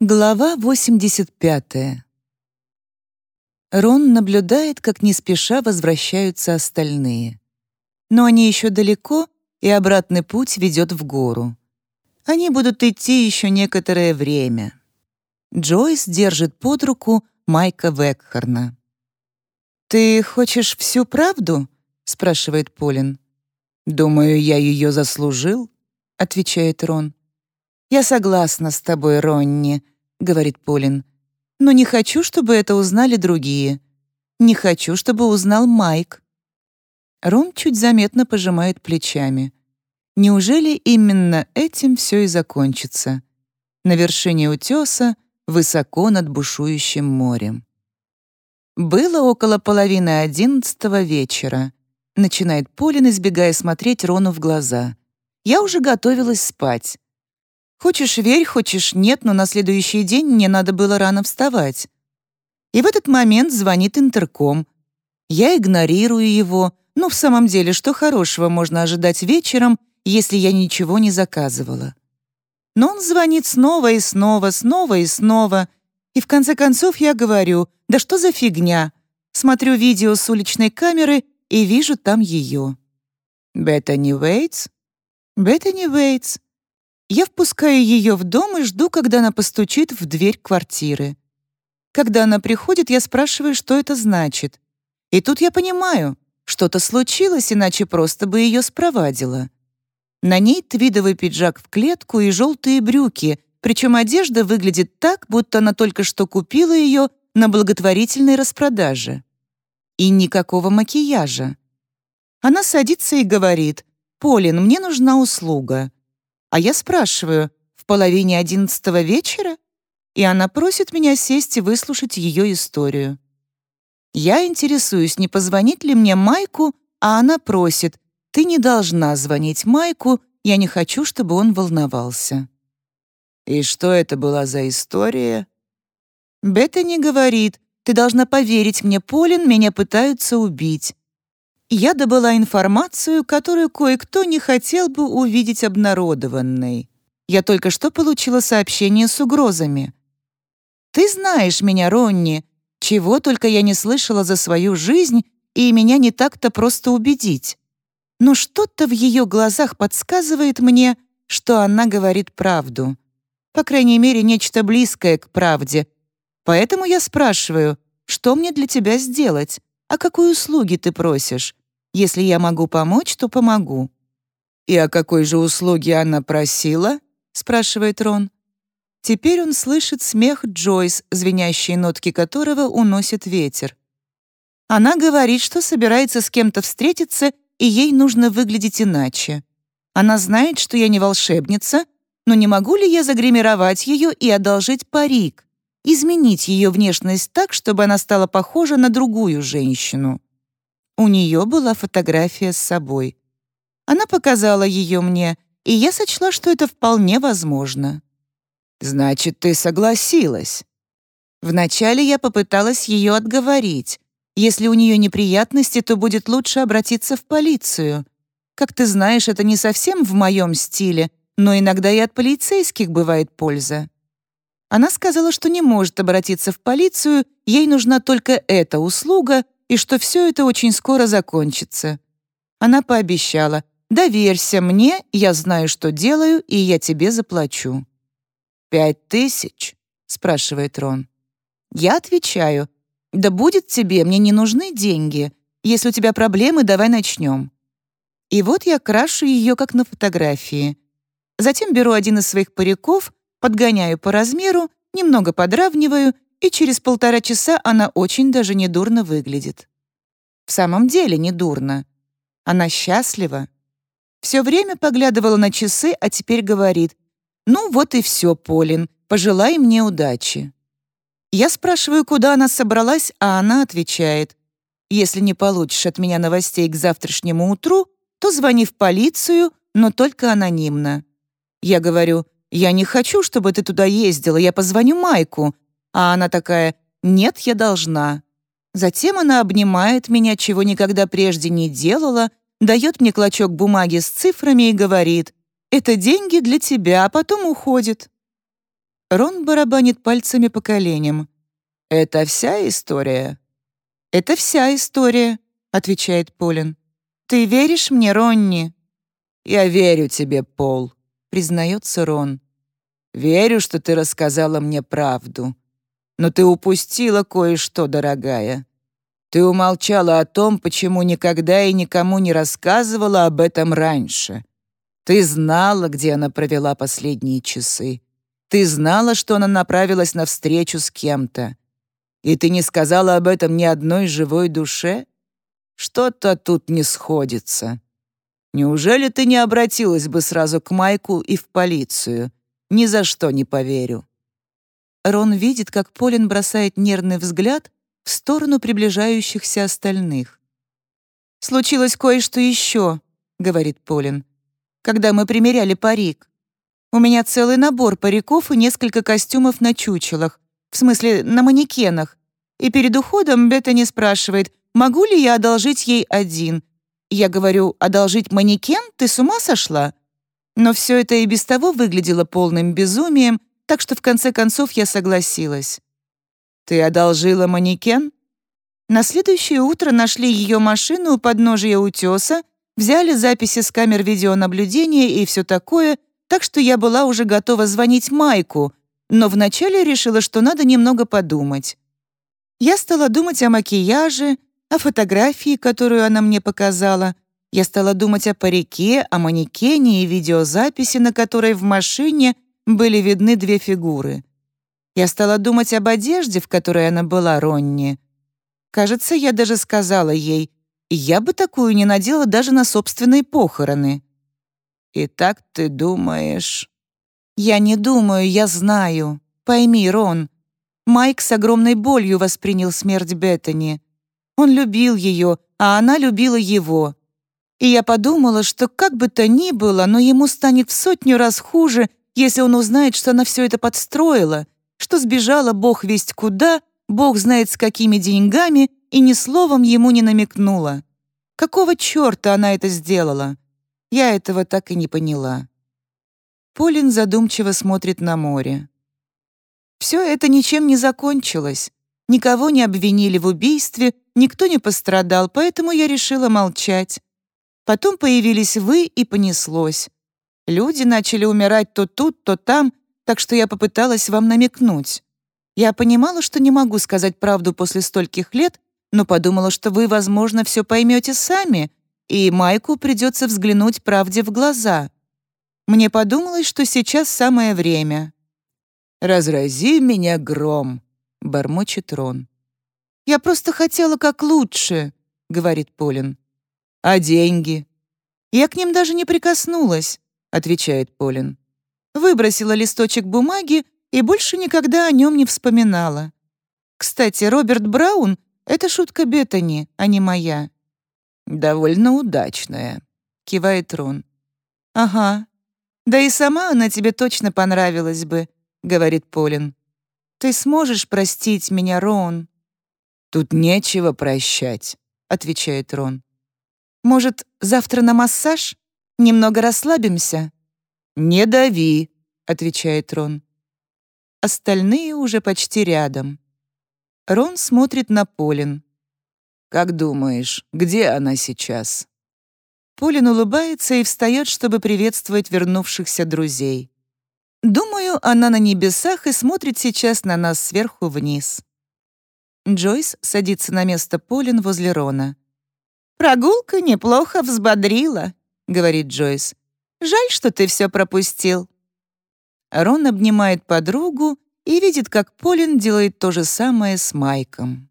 Глава 85. Рон наблюдает, как не спеша возвращаются остальные. Но они еще далеко, и обратный путь ведет в гору. Они будут идти еще некоторое время. Джойс держит под руку Майка Векхарна. «Ты хочешь всю правду?» — спрашивает Полин. «Думаю, я ее заслужил», — отвечает Рон. «Я согласна с тобой, Ронни», — говорит Полин. «Но не хочу, чтобы это узнали другие. Не хочу, чтобы узнал Майк». Рон чуть заметно пожимает плечами. Неужели именно этим все и закончится? На вершине утеса, высоко над бушующим морем. Было около половины одиннадцатого вечера. Начинает Полин, избегая смотреть Рону в глаза. Я уже готовилась спать. Хочешь верь, хочешь нет, но на следующий день мне надо было рано вставать. И в этот момент звонит интерком. Я игнорирую его. Ну, в самом деле, что хорошего можно ожидать вечером, если я ничего не заказывала? Но он звонит снова и снова, снова и снова. И в конце концов я говорю, да что за фигня? Смотрю видео с уличной камеры и вижу там ее. Беттани Уэйтс? Беттани Уэйтс. Я впускаю ее в дом и жду, когда она постучит в дверь квартиры. Когда она приходит, я спрашиваю, что это значит. И тут я понимаю, что-то случилось, иначе просто бы ее спровадила. На ней твидовый пиджак в клетку и желтые брюки, причем одежда выглядит так, будто она только что купила ее на благотворительной распродаже. И никакого макияжа. Она садится и говорит, «Полин, мне нужна услуга». А я спрашиваю, в половине одиннадцатого вечера? И она просит меня сесть и выслушать ее историю. Я интересуюсь, не позвонить ли мне Майку, а она просит, ты не должна звонить Майку, я не хочу, чтобы он волновался. И что это была за история? Беттани говорит, ты должна поверить мне, Полин, меня пытаются убить я добыла информацию, которую кое-кто не хотел бы увидеть обнародованной. Я только что получила сообщение с угрозами. «Ты знаешь меня, Ронни, чего только я не слышала за свою жизнь, и меня не так-то просто убедить. Но что-то в ее глазах подсказывает мне, что она говорит правду. По крайней мере, нечто близкое к правде. Поэтому я спрашиваю, что мне для тебя сделать? «А какой услуги ты просишь? Если я могу помочь, то помогу». «И о какой же услуге она просила?» — спрашивает Рон. Теперь он слышит смех Джойс, звенящие нотки которого уносит ветер. Она говорит, что собирается с кем-то встретиться, и ей нужно выглядеть иначе. Она знает, что я не волшебница, но не могу ли я загримировать ее и одолжить парик? Изменить ее внешность так, чтобы она стала похожа на другую женщину. У нее была фотография с собой. Она показала ее мне, и я сочла, что это вполне возможно. «Значит, ты согласилась?» Вначале я попыталась ее отговорить. Если у нее неприятности, то будет лучше обратиться в полицию. Как ты знаешь, это не совсем в моем стиле, но иногда и от полицейских бывает польза. Она сказала, что не может обратиться в полицию, ей нужна только эта услуга и что все это очень скоро закончится. Она пообещала, «Доверься мне, я знаю, что делаю, и я тебе заплачу». «Пять тысяч?» — спрашивает Рон. Я отвечаю, «Да будет тебе, мне не нужны деньги. Если у тебя проблемы, давай начнем». И вот я крашу ее, как на фотографии. Затем беру один из своих париков подгоняю по размеру, немного подравниваю, и через полтора часа она очень даже недурно выглядит. В самом деле недурно. Она счастлива. Все время поглядывала на часы, а теперь говорит, «Ну вот и все, Полин, пожелай мне удачи». Я спрашиваю, куда она собралась, а она отвечает, «Если не получишь от меня новостей к завтрашнему утру, то звони в полицию, но только анонимно». Я говорю, «Я не хочу, чтобы ты туда ездила, я позвоню Майку». А она такая «Нет, я должна». Затем она обнимает меня, чего никогда прежде не делала, дает мне клочок бумаги с цифрами и говорит «Это деньги для тебя», а потом уходит. Рон барабанит пальцами по коленям. «Это вся история?» «Это вся история», — отвечает Полин. «Ты веришь мне, Ронни?» «Я верю тебе, Пол», — признается Рон. «Верю, что ты рассказала мне правду. Но ты упустила кое-что, дорогая. Ты умолчала о том, почему никогда и никому не рассказывала об этом раньше. Ты знала, где она провела последние часы. Ты знала, что она направилась на встречу с кем-то. И ты не сказала об этом ни одной живой душе? Что-то тут не сходится. Неужели ты не обратилась бы сразу к Майку и в полицию? Ни за что не поверю». Рон видит, как Полин бросает нервный взгляд в сторону приближающихся остальных. «Случилось кое-что еще», — говорит Полин, «когда мы примеряли парик. У меня целый набор париков и несколько костюмов на чучелах, в смысле, на манекенах. И перед уходом Беттани спрашивает, могу ли я одолжить ей один, я говорю, одолжить манекен? Ты с ума сошла? Но все это и без того выглядело полным безумием, так что в конце концов я согласилась. Ты одолжила манекен? На следующее утро нашли ее машину у подножия утеса, взяли записи с камер видеонаблюдения и все такое, так что я была уже готова звонить Майку, но вначале решила, что надо немного подумать. Я стала думать о макияже, о фотографии, которую она мне показала. Я стала думать о парике, о манекене и видеозаписи, на которой в машине были видны две фигуры. Я стала думать об одежде, в которой она была, Ронни. Кажется, я даже сказала ей, я бы такую не надела даже на собственные похороны. «И так ты думаешь...» «Я не думаю, я знаю. Пойми, Рон, Майк с огромной болью воспринял смерть Беттани. Он любил ее, а она любила его. И я подумала, что как бы то ни было, но ему станет в сотню раз хуже, если он узнает, что она все это подстроила, что сбежала бог весть куда, бог знает с какими деньгами, и ни словом ему не намекнула. Какого черта она это сделала? Я этого так и не поняла. Полин задумчиво смотрит на море. Все это ничем не закончилось. Никого не обвинили в убийстве, никто не пострадал, поэтому я решила молчать. Потом появились вы, и понеслось. Люди начали умирать то тут, то там, так что я попыталась вам намекнуть. Я понимала, что не могу сказать правду после стольких лет, но подумала, что вы, возможно, все поймете сами, и Майку придется взглянуть правде в глаза. Мне подумалось, что сейчас самое время. «Разрази меня гром», — бормочет Рон. «Я просто хотела как лучше», — говорит Полин. «А деньги?» «Я к ним даже не прикоснулась», — отвечает Полин. Выбросила листочек бумаги и больше никогда о нем не вспоминала. Кстати, Роберт Браун — это шутка Беттани, а не моя. «Довольно удачная», — кивает Рон. «Ага. Да и сама она тебе точно понравилась бы», — говорит Полин. Ты сможешь простить меня, Рон?» «Тут нечего прощать», — отвечает Рон. «Может, завтра на массаж? Немного расслабимся?» «Не дави», — отвечает Рон. Остальные уже почти рядом. Рон смотрит на Полин. «Как думаешь, где она сейчас?» Полин улыбается и встает, чтобы приветствовать вернувшихся друзей. Думаю, она на небесах и смотрит сейчас на нас сверху вниз. Джойс садится на место Полин возле Рона. «Прогулка неплохо взбодрила», — говорит Джойс. «Жаль, что ты все пропустил». Рон обнимает подругу и видит, как Полин делает то же самое с Майком.